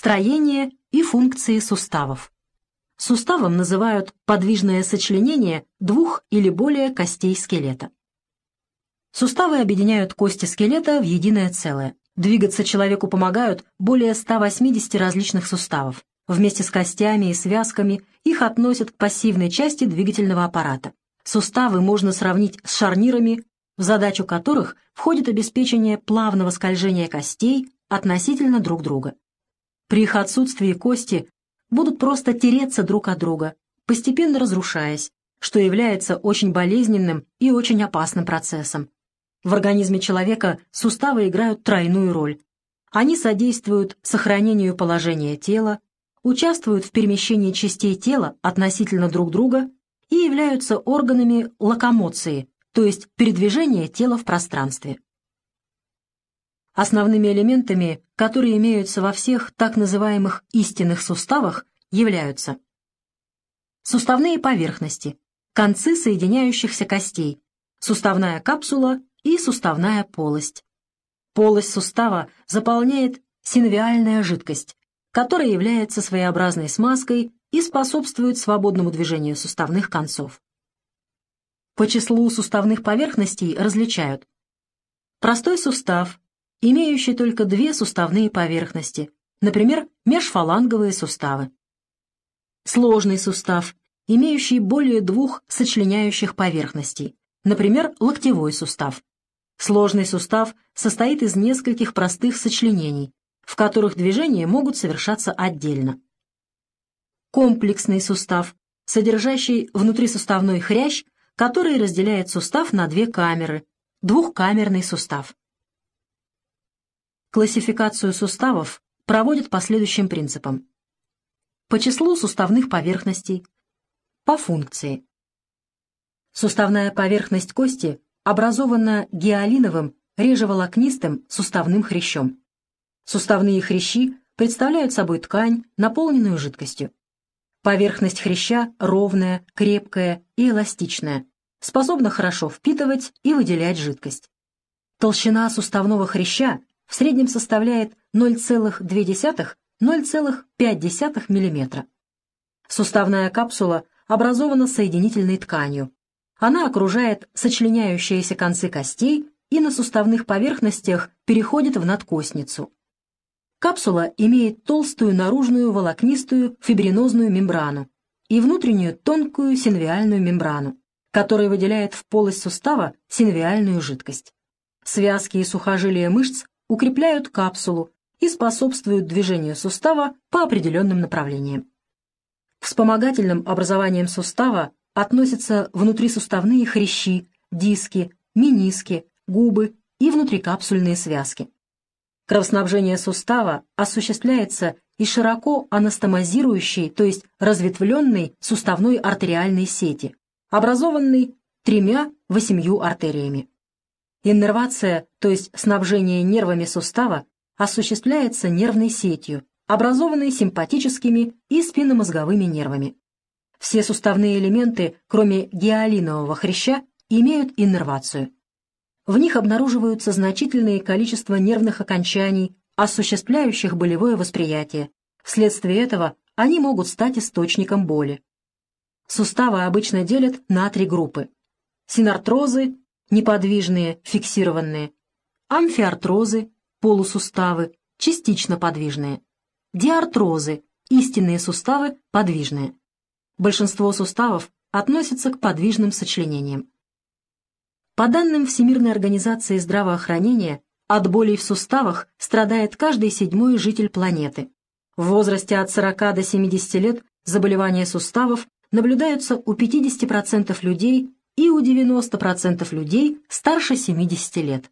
Строение и функции суставов. Суставом называют подвижное сочленение двух или более костей скелета. Суставы объединяют кости скелета в единое целое. Двигаться человеку помогают более 180 различных суставов. Вместе с костями и связками их относят к пассивной части двигательного аппарата. Суставы можно сравнить с шарнирами, в задачу которых входит обеспечение плавного скольжения костей относительно друг друга. При их отсутствии кости будут просто тереться друг от друга, постепенно разрушаясь, что является очень болезненным и очень опасным процессом. В организме человека суставы играют тройную роль. Они содействуют сохранению положения тела, участвуют в перемещении частей тела относительно друг друга и являются органами локомоции, то есть передвижения тела в пространстве. Основными элементами, которые имеются во всех так называемых истинных суставах, являются суставные поверхности, концы соединяющихся костей, суставная капсула и суставная полость. Полость сустава заполняет синовиальная жидкость, которая является своеобразной смазкой и способствует свободному движению суставных концов. По числу суставных поверхностей различают простой сустав, имеющий только две суставные поверхности, например, межфаланговые суставы. Сложный сустав, имеющий более двух сочленяющих поверхностей, например, локтевой сустав. Сложный сустав состоит из нескольких простых сочленений, в которых движения могут совершаться отдельно. Комплексный сустав, содержащий внутрисуставной хрящ, который разделяет сустав на две камеры, двухкамерный сустав. Классификацию суставов проводят по следующим принципам. По числу суставных поверхностей, по функции. Суставная поверхность кости образована гиалиновым, режеволокнистым суставным хрящом. Суставные хрящи представляют собой ткань, наполненную жидкостью. Поверхность хряща ровная, крепкая и эластичная, способна хорошо впитывать и выделять жидкость. Толщина суставного хряща в среднем составляет 0,2-0,5 мм. Суставная капсула образована соединительной тканью. Она окружает сочленяющиеся концы костей и на суставных поверхностях переходит в надкостницу. Капсула имеет толстую наружную волокнистую фибринозную мембрану и внутреннюю тонкую синвиальную мембрану, которая выделяет в полость сустава синвиальную жидкость. Связки и сухожилия мышц укрепляют капсулу и способствуют движению сустава по определенным направлениям. Вспомогательным образованием сустава относятся внутрисуставные хрящи, диски, мениски, губы и внутрикапсульные связки. Кровоснабжение сустава осуществляется из широко анастомозирующей, то есть разветвленной суставной артериальной сети, образованной тремя-восемью артериями. Иннервация, то есть снабжение нервами сустава, осуществляется нервной сетью, образованной симпатическими и спинномозговыми нервами. Все суставные элементы, кроме гиалинового хряща, имеют иннервацию. В них обнаруживаются значительное количество нервных окончаний, осуществляющих болевое восприятие. Вследствие этого они могут стать источником боли. Суставы обычно делят на три группы. Синартрозы, неподвижные, фиксированные, амфиартрозы, полусуставы, частично подвижные, диартрозы, истинные суставы, подвижные. Большинство суставов относятся к подвижным сочленениям. По данным Всемирной организации здравоохранения, от болей в суставах страдает каждый седьмой житель планеты. В возрасте от 40 до 70 лет заболевания суставов наблюдаются у 50% людей и у 90% людей старше 70 лет.